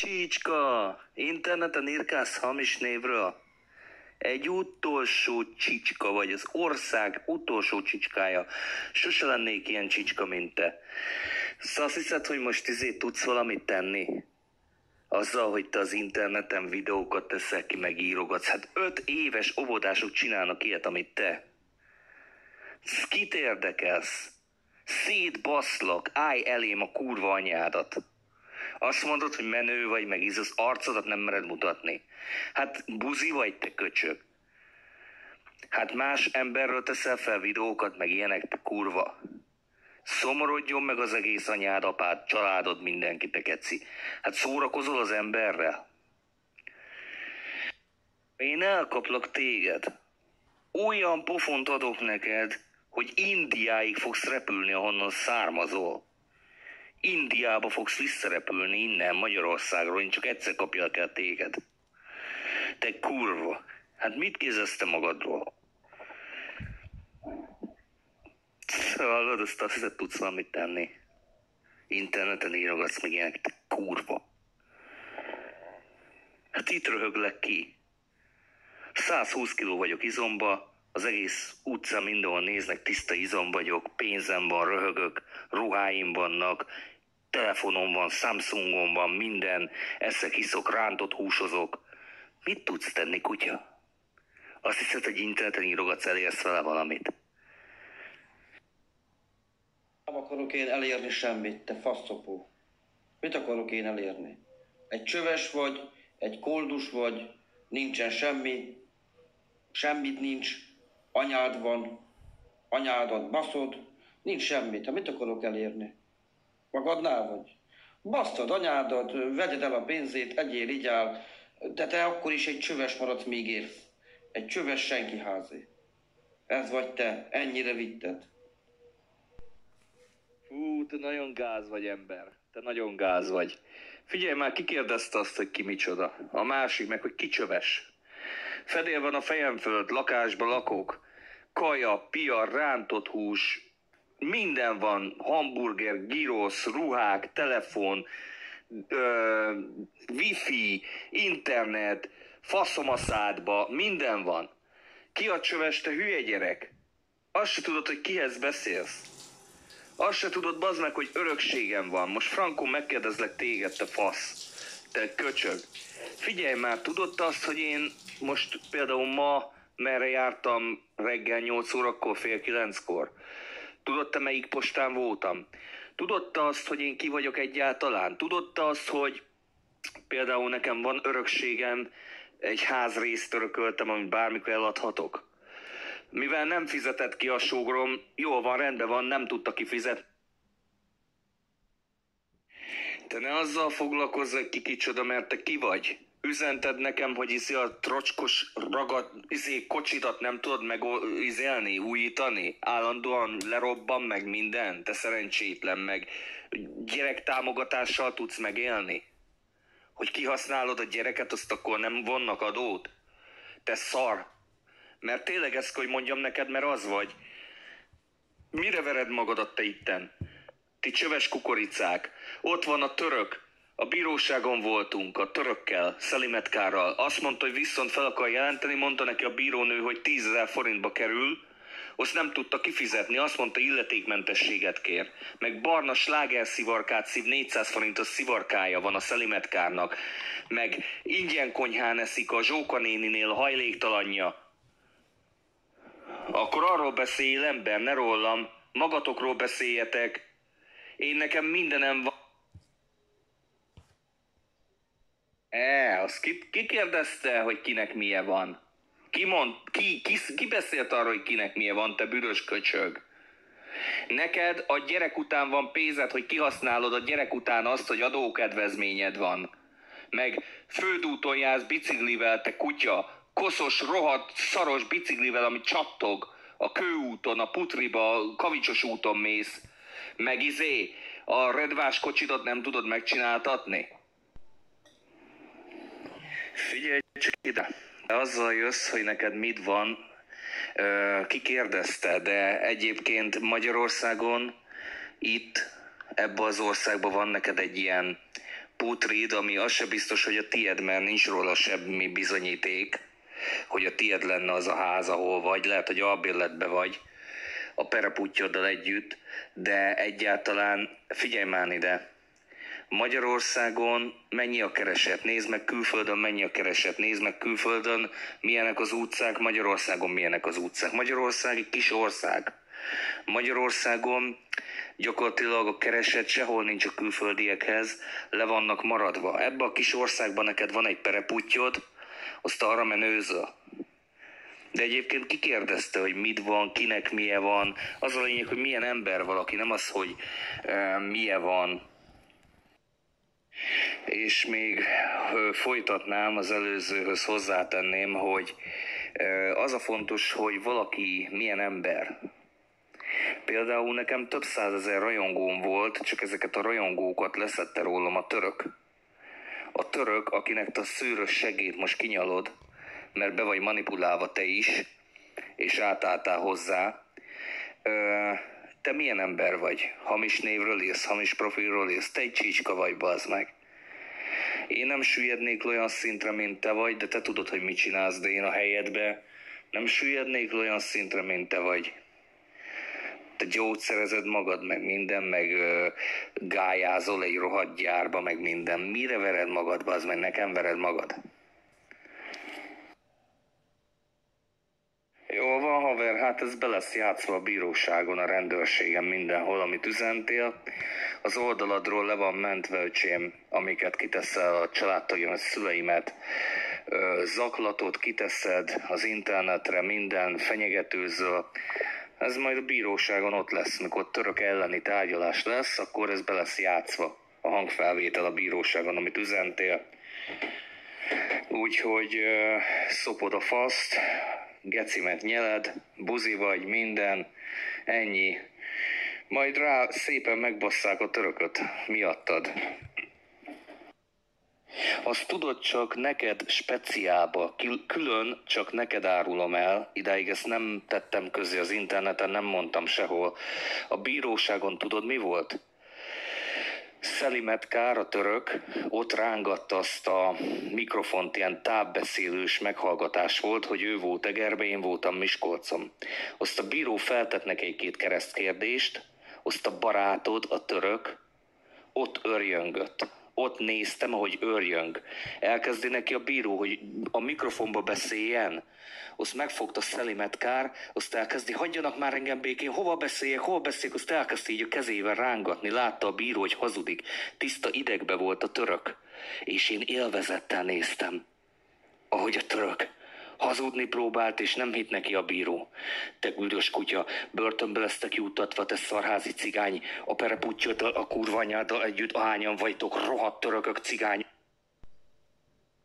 Csicska, interneten írkálsz hamis névről? Egy utolsó csicska vagy, az ország utolsó csicskája. Sose lennék ilyen csicska, mint te. Szóval azt hiszed, hogy most izé tudsz valamit tenni? Azzal, hogy te az interneten videókat teszel ki, meg írogatsz. Hát öt éves óvodások csinálnak ilyet, amit te. Sz- Kit érdekelsz? Szétbaszlak, állj elém a kurva anyádat. Azt mondod, hogy menő vagy, meg íz, az arcodat nem mered mutatni. Hát buzi vagy, te köcsög. Hát más emberről teszel fel videókat, meg ilyenek, te kurva. Szomorodjon meg az egész anyád, apád, családod, mindenki, te keci. Hát szórakozol az emberrel. Én elkaplak téged. Olyan pofont adok neked, hogy Indiáig fogsz repülni, ahonnan származol. Indiába fogsz visszarepülni innen, Magyarországról, én csak egyszer kapjalak el téged. Te kurva, hát mit kézezte magadról? Hallod, azt azt hiszed, tudsz valamit tenni. Interneten írogatsz meg ilyenek, te kurva. Hát itt röhöglek ki. 120 kiló vagyok izomba, az egész utca mindenhol néznek, tiszta izom vagyok, pénzem van, röhögök, ruháim vannak, telefonom van, Samsungom van, minden, eszek, iszok, rántott húsozok. Mit tudsz tenni, kutya? Azt hiszed, hogy interneten írogatsz, elérsz vele valamit? Nem akarok én elérni semmit, te faszopó. Mit akarok én elérni? Egy csöves vagy, egy koldus vagy, nincsen semmi, semmit nincs, anyád van, anyádat baszod, nincs semmit. Hát mit akarok elérni? Magadnál vagy? Basztad anyádat, vegyed el a pénzét, egyél, igyál, de te akkor is egy csöves maradsz, míg érsz. Egy csöves senki házé. Ez vagy te, ennyire vitted. Fú, te nagyon gáz vagy ember. Te nagyon gáz vagy. Figyelj már, ki kérdezte azt, hogy ki micsoda? A másik meg, hogy ki csöves. Fedél van a fejem fölött, lakásba lakok. Kaja, pia, rántott hús, minden van. Hamburger, gyrosz, ruhák, telefon, ö, wifi, internet, faszom a szádba, minden van. Ki a csöves, te hülye gyerek? Azt se tudod, hogy kihez beszélsz. Azt se tudod, bazd meg, hogy örökségem van. Most Frankon megkérdezlek téged, te fasz. Te köcsög. Figyelj már, tudod azt, hogy én most például ma merre jártam reggel 8 órakor, fél 9-kor? Tudod te melyik postán voltam? Tudod te azt, hogy én ki vagyok egyáltalán? Tudod te azt, hogy például nekem van örökségem, egy házrészt örököltem, amit bármikor eladhatok? Mivel nem fizetett ki a sógrom, jól van, rendben van, nem tudta kifizetni. Te ne azzal foglalkozz, ki kicsoda, mert te ki vagy. Üzented nekem, hogy izé a trocskos ragad, izé kocsidat nem tudod meg izélni, újítani? Állandóan lerobban meg minden? Te szerencsétlen meg gyerektámogatással tudsz megélni? Hogy kihasználod a gyereket, azt akkor nem vonnak adót? Te szar! Mert tényleg ezt, hogy mondjam neked, mert az vagy. Mire vered magadat te itten? Ti csöves kukoricák. Ott van a török. A bíróságon voltunk, a törökkel, Szelimetkárral. Azt mondta, hogy viszont fel akar jelenteni, mondta neki a bírónő, hogy 10 ezer forintba kerül, azt nem tudta kifizetni, azt mondta illetékmentességet kér. Meg barna sláger szivarkát szív, 400 forintos szivarkája van a Szelimetkárnak. Meg ingyen konyhán eszik a Zsóka néninél a hajléktalanja. Akkor arról beszél ember, ne rólam. Magatokról beszéljetek. Én nekem mindenem van. E, azt ki, ki kérdezte, hogy kinek milyen van? Ki, mond, ki, ki, ki beszélt arról, hogy kinek milyen van, te büdös köcsög? Neked a gyerek után van pénzed, hogy kihasználod a gyerek után azt, hogy adókedvezményed van. Meg földúton jársz biciklivel, te kutya, koszos, rohadt, szaros biciklivel, ami csattog. A kőúton, a putriba, a kavicsos úton mész. Meg izé, a redvás kocsidat nem tudod megcsináltatni? Figyelj csak ide. Azzal jössz, hogy neked mit van, ki kérdezte, de egyébként Magyarországon itt, ebbe az országban van neked egy ilyen putrid, ami az se biztos, hogy a tied, mert nincs róla semmi bizonyíték, hogy a tied lenne az a ház, ahol vagy, lehet, hogy albérletbe vagy a pereputyoddal együtt, de egyáltalán figyelj már ide, Magyarországon mennyi a kereset, nézd meg külföldön mennyi a kereset, nézd meg külföldön milyenek az utcák, Magyarországon milyenek az utcák. Magyarország egy kis ország. Magyarországon gyakorlatilag a kereset sehol nincs a külföldiekhez, le vannak maradva. Ebbe a kis országban neked van egy pereputyod, azt arra menőzöl. De egyébként kikérdezte, hogy mit van, kinek milyen van. Az a lényeg, hogy milyen ember valaki, nem az, hogy e, milyen van. És még folytatnám, az előzőhöz hozzátenném, hogy az a fontos, hogy valaki milyen ember. Például nekem több százezer rajongóm volt, csak ezeket a rajongókat leszette rólam a török. A török, akinek a szőrös segét most kinyalod, mert be vagy manipulálva te is, és átálltál hozzá. Ö, te milyen ember vagy? Hamis névről írsz, hamis profilról írsz, te egy csícska vagy, bazd meg. Én nem süllyednék olyan szintre, mint te vagy, de te tudod, hogy mit csinálsz, de én a helyedbe nem süllyednék olyan szintre, mint te vagy. Te gyógyszerezed magad, meg minden, meg ö, gályázol egy rohadt gyárba, meg minden. Mire vered magad, az meg nekem vered magad? Jó van, haver, hát ez be lesz játszva a bíróságon, a rendőrségen, mindenhol, amit üzentél. Az oldaladról le van mentve, öcsém, amiket kiteszel a családtagjon, a szüleimet, zaklatot kiteszed az internetre, minden fenyegetőző. Ez majd a bíróságon ott lesz, mikor török elleni tárgyalás lesz, akkor ez be lesz játszva a hangfelvétel a bíróságon, amit üzentél. Úgyhogy ö, szopod a faszt, gecimet nyeled, buzi vagy, minden, ennyi. Majd rá szépen megbasszák a törököt miattad. Azt tudod csak neked speciálba, kül- külön csak neked árulom el, idáig ezt nem tettem közé az interneten, nem mondtam sehol. A bíróságon tudod mi volt? Szelimet Kár, a török, ott rángatta azt a mikrofont, ilyen távbeszélős meghallgatás volt, hogy ő volt Egerbe, én voltam Miskolcon. Azt a bíró feltett neki egy-két keresztkérdést, azt a barátod, a török, ott örjöngött. Ott néztem, ahogy örjöng. Elkezdi neki a bíró, hogy a mikrofonba beszéljen. Azt megfogta Szelimet Kár, azt elkezdi, hagyjanak már engem békén, hova beszéljek, hova beszéljek, azt elkezdte így a kezével rángatni. Látta a bíró, hogy hazudik. Tiszta idegbe volt a török. És én élvezettel néztem, ahogy a török Hazudni próbált, és nem hitt neki a bíró. Te üldös kutya, börtönbe lesztek juttatva, te szarházi cigány, a pereputtyottal, a kurvanyáddal együtt ahányan vagytok, rohadt törökök cigány.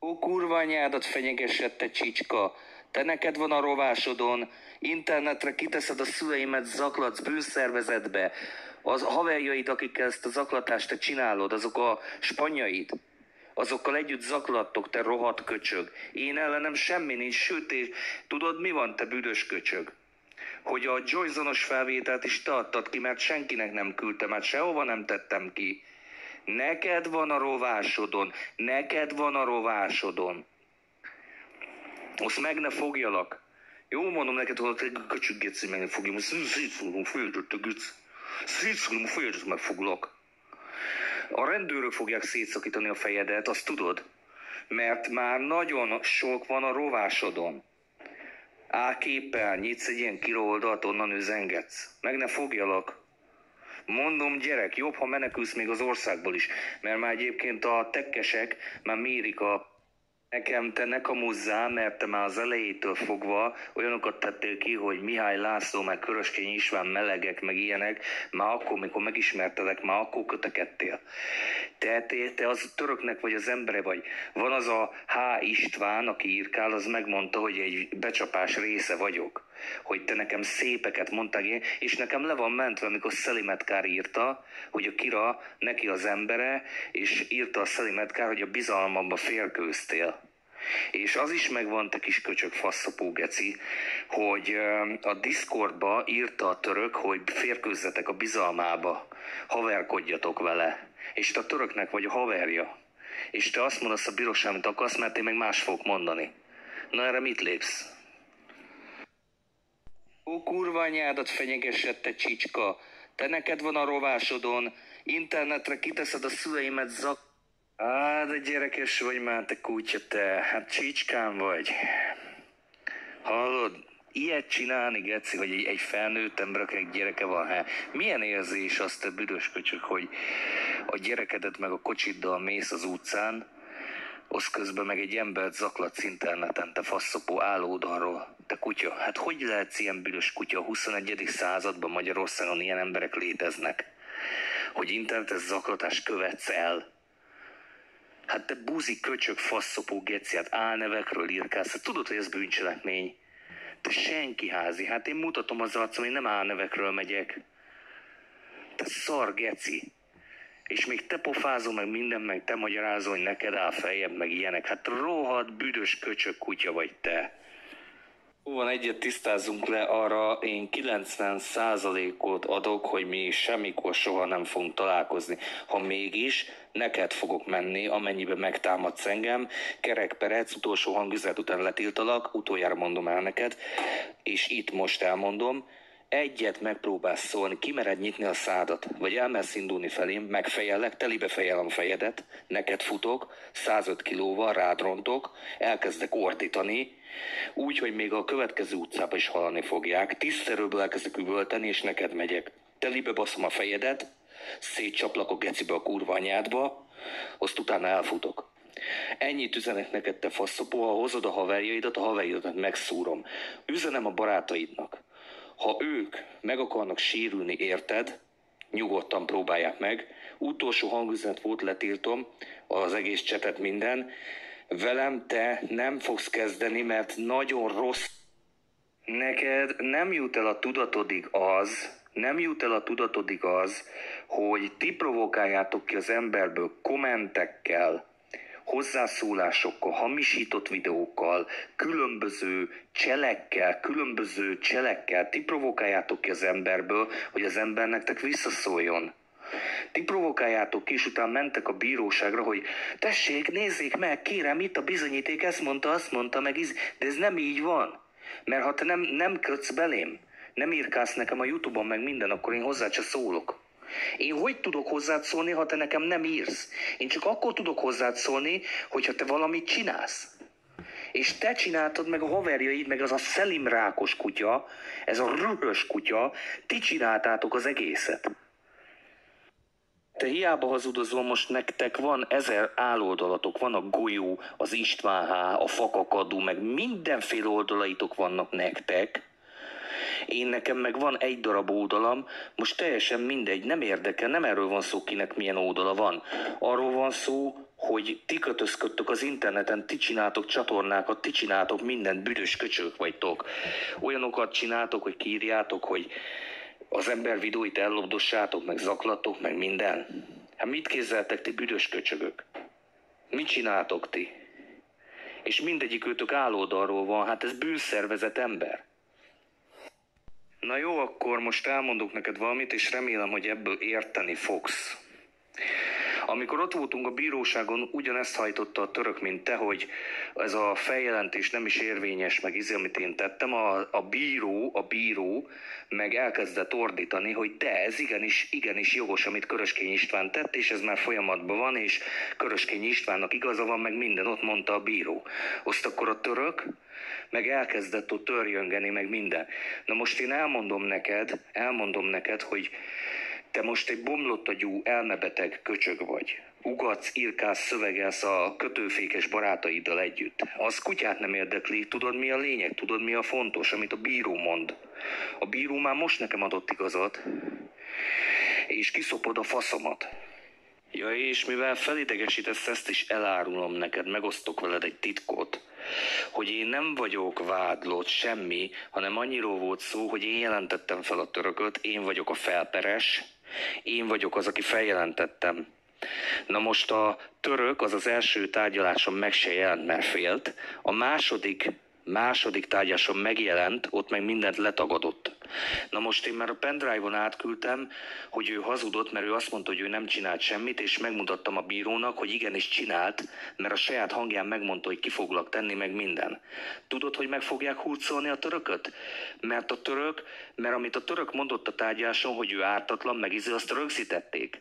Ó, kurvanyádat fenyegesett, te csicska, te neked van a rovásodon, internetre kiteszed a szüleimet, zaklatsz bűnszervezetbe, az haverjaid, akikkel ezt a zaklatást te csinálod, azok a spanyaid azokkal együtt zaklattok, te rohadt köcsög. Én ellenem semmi nincs, sőt, és tudod mi van, te büdös köcsög? Hogy a Joysonos felvételt is te adtad ki, mert senkinek nem küldtem, hát sehova nem tettem ki. Neked van a rovásodon, neked van a rovásodon. Azt meg ne fogjalak. Jó, mondom neked, hogy a köcsög geci meg ne fogjam, szét fogom a geci. Meg foglak. A rendőrök fogják szétszakítani a fejedet, azt tudod? Mert már nagyon sok van a rovásodon. Áképpel nyitsz egy ilyen kilóoldalt, onnan üzengetsz. Meg ne fogjalak. Mondom, gyerek, jobb, ha menekülsz még az országból is, mert már egyébként a tekkesek már mérik a Nekem te ne kamuzzál, mert te már az elejétől fogva olyanokat tettél ki, hogy Mihály László, meg Köröskény István melegek, meg ilyenek, már akkor, mikor megismertelek, már akkor kötekedtél. Te, te, te az töröknek vagy az embere vagy. Van az a H. István, aki írkál, az megmondta, hogy egy becsapás része vagyok. Hogy te nekem szépeket mondtál, és nekem le van mentve, amikor Szelimetkár írta, hogy a Kira neki az embere, és írta a Szelimetkár, hogy a bizalmamba félkőztél. És az is megvan, te kis köcsök faszapó geci, hogy a Discordba írta a török, hogy férkőzzetek a bizalmába, haverkodjatok vele. És te a töröknek vagy a haverja. És te azt mondasz a bíróság, amit akarsz, mert én meg más fogok mondani. Na erre mit lépsz? Ó, kurva anyádat fenyegesett, te csicska. Te neked van a rovásodon, internetre kiteszed a szüleimet zak... Á, de gyerekes vagy már, te kutya, te. Hát csicskán vagy. Hallod? Ilyet csinálni, Geci, hogy egy, egy felnőtt ember, akinek gyereke van, hát milyen érzés az, te büdös köcsök, hogy a gyerekedet meg a kocsiddal mész az utcán, az közben meg egy embert zaklatsz interneten, te faszopó állódalról. Te kutya, hát hogy lehetsz ilyen büdös kutya a 21. században Magyarországon ilyen emberek léteznek? Hogy internetes zaklatást követsz el? Hát te buzi köcsök faszopó geci, hát álnevekről írkálsz, hát tudod, hogy ez bűncselekmény. Te senki házi, hát én mutatom az arcom, én nem álnevekről megyek. Te szar geci. És még te pofázol, meg minden, meg te magyarázol, hogy neked áll feljebb, meg ilyenek. Hát rohadt büdös köcsök kutya vagy te. Van egyet tisztázunk le, arra én 90%-ot adok, hogy mi semmikor soha nem fogunk találkozni. Ha mégis, neked fogok menni, amennyiben megtámadsz engem. Kerek Perec, utolsó hangüzet után letiltalak, utoljára mondom el neked, és itt most elmondom, egyet megpróbálsz szólni, kimered nyitni a szádat, vagy elmersz indulni felém, megfejellek, telibe fejelem fejedet, neked futok, 105 kilóval rád rontok, elkezdek ordítani, úgy, hogy még a következő utcába is hallani fogják, tízszerőből elkezdek üvölteni, és neked megyek. Telibe baszom a fejedet, szétcsaplak a gecibe a kurva anyádba, azt utána elfutok. Ennyit üzenek neked, te faszopó, ha hozod a haverjaidat, a haverjaidat megszúrom. Üzenem a barátaidnak. Ha ők meg akarnak sérülni, érted, nyugodtan próbálják meg. Utolsó hangüzenet volt, letiltom az egész csetet minden. Velem te nem fogsz kezdeni, mert nagyon rossz. Neked nem jut el a tudatodig az, nem jut el a tudatodig az, hogy ti provokáljátok ki az emberből kommentekkel, hozzászólásokkal, hamisított videókkal, különböző cselekkel, különböző cselekkel, ti provokáljátok ki az emberből, hogy az ember nektek visszaszóljon. Ti provokáljátok ki, és utána mentek a bíróságra, hogy tessék, nézzék meg, kérem, itt a bizonyíték, ezt mondta, azt mondta, meg iz... de ez nem így van. Mert ha te nem, nem kötsz belém, nem írkálsz nekem a Youtube-on meg minden, akkor én hozzá csak szólok. Én hogy tudok hozzád szólni, ha te nekem nem írsz? Én csak akkor tudok hozzád szólni, hogyha te valamit csinálsz. És te csináltad meg a haverjaid, meg az a szelimrákos kutya, ez a röhös kutya, ti csináltátok az egészet. Te hiába hazudozol, most nektek van ezer áloldalatok, van a golyó, az István a fakakadú, meg mindenféle oldalaitok vannak nektek, én nekem meg van egy darab oldalam, most teljesen mindegy, nem érdekel, nem erről van szó, kinek milyen oldala van. Arról van szó, hogy ti kötözködtök az interneten, ti csináltok csatornákat, ti csináltok mindent, büdös köcsök vagytok. Olyanokat csináltok, hogy kírjátok, hogy az ember videóit ellopdossátok, meg zaklatok, meg minden. Hát mit kézzeltek ti büdös köcsögök? Mit csináltok ti? És mindegyik őtök állódalról van, hát ez bűnszervezet ember. Na jó, akkor most elmondok neked valamit, és remélem, hogy ebből érteni fogsz. Amikor ott voltunk a bíróságon, ugyanezt hajtotta a török, mint te, hogy ez a feljelentés nem is érvényes, meg izé, amit én tettem, a, a bíró, a bíró meg elkezdett ordítani, hogy de ez igenis, igenis jogos, amit Köröskény István tett, és ez már folyamatban van, és Köröskény Istvánnak igaza van, meg minden, ott mondta a bíró. Azt akkor a török, meg elkezdett ott törjöngeni, meg minden. Na most én elmondom neked, elmondom neked, hogy te most egy bomlott agyú, elmebeteg köcsög vagy. Ugatsz, írkálsz, szövegelsz a kötőfékes barátaiddal együtt. Az kutyát nem érdekli, tudod mi a lényeg, tudod mi a fontos, amit a bíró mond. A bíró már most nekem adott igazat, és kiszopod a faszomat. Ja, és mivel felidegesítesz, ezt is elárulom neked, megosztok veled egy titkot, hogy én nem vagyok vádlott semmi, hanem annyiról volt szó, hogy én jelentettem fel a törököt, én vagyok a felperes, én vagyok az, aki feljelentettem. Na most a török az az első tárgyaláson meg se jelent, mert félt. A második, második tárgyaláson megjelent, ott meg mindent letagadott. Na most én már a pendrive-on átküldtem, hogy ő hazudott, mert ő azt mondta, hogy ő nem csinált semmit, és megmutattam a bírónak, hogy igenis csinált, mert a saját hangján megmondta, hogy ki foglak tenni, meg minden. Tudod, hogy meg fogják hurcolni a törököt? Mert a török, mert amit a török mondott a tárgyáson, hogy ő ártatlan, meg izé, azt rögzítették.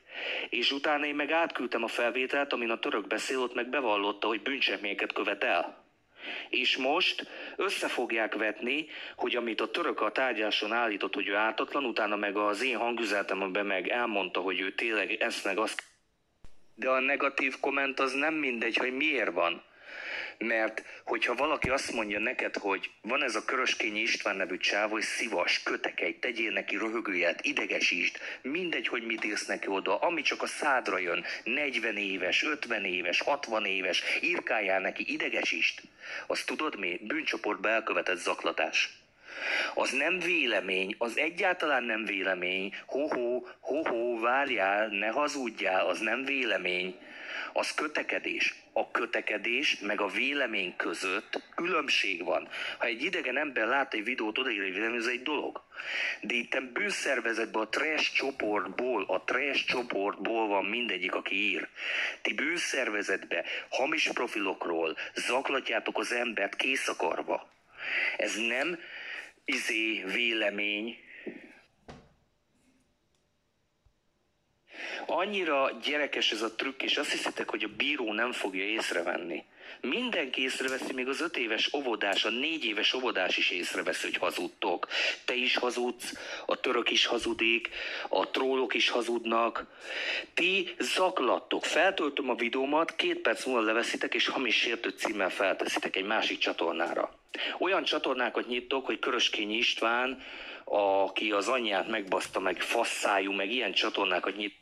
És utána én meg átküldtem a felvételt, amin a török beszél, ott meg bevallotta, hogy bűncselekményeket követ el. És most össze fogják vetni, hogy amit a török a tárgyáson állított, hogy ő ártatlan, utána meg az én hangüzenetemben meg elmondta, hogy ő tényleg ezt meg azt. De a negatív komment az nem mindegy, hogy miért van. Mert hogyha valaki azt mondja neked, hogy van ez a Köröskényi István nevű csáv, hogy szivas, kötekej, tegyél neki röhögőját, idegesítsd, mindegy, hogy mit írsz neki oda, ami csak a szádra jön, 40 éves, 50 éves, 60 éves, írkáljál neki, idegesítsd. Azt tudod mi? Bűncsoportba elkövetett zaklatás. Az nem vélemény, az egyáltalán nem vélemény. Ho-ho, ho-ho, várjál, ne hazudjál, az nem vélemény az kötekedés. A kötekedés meg a vélemény között különbség van. Ha egy idegen ember lát egy videót, odaír egy vélemény, ez egy dolog. De itt bűnszervezetben a trash csoportból, a trash csoportból van mindegyik, aki ír. Ti bűnszervezetbe hamis profilokról zaklatjátok az embert kész akarva. Ez nem izé vélemény, Annyira gyerekes ez a trükk, és azt hiszitek, hogy a bíró nem fogja észrevenni. Mindenki észreveszi, még az öt éves óvodás, a négy éves óvodás is észreveszi, hogy hazudtok. Te is hazudsz, a török is hazudik, a trollok is hazudnak. Ti zaklattok. Feltöltöm a videómat, két perc múlva leveszitek, és hamis sértő címmel felteszitek egy másik csatornára. Olyan csatornákat nyitok, hogy Köröskényi István, aki az anyját megbaszta, meg fasszájú, meg ilyen csatornákat nyit,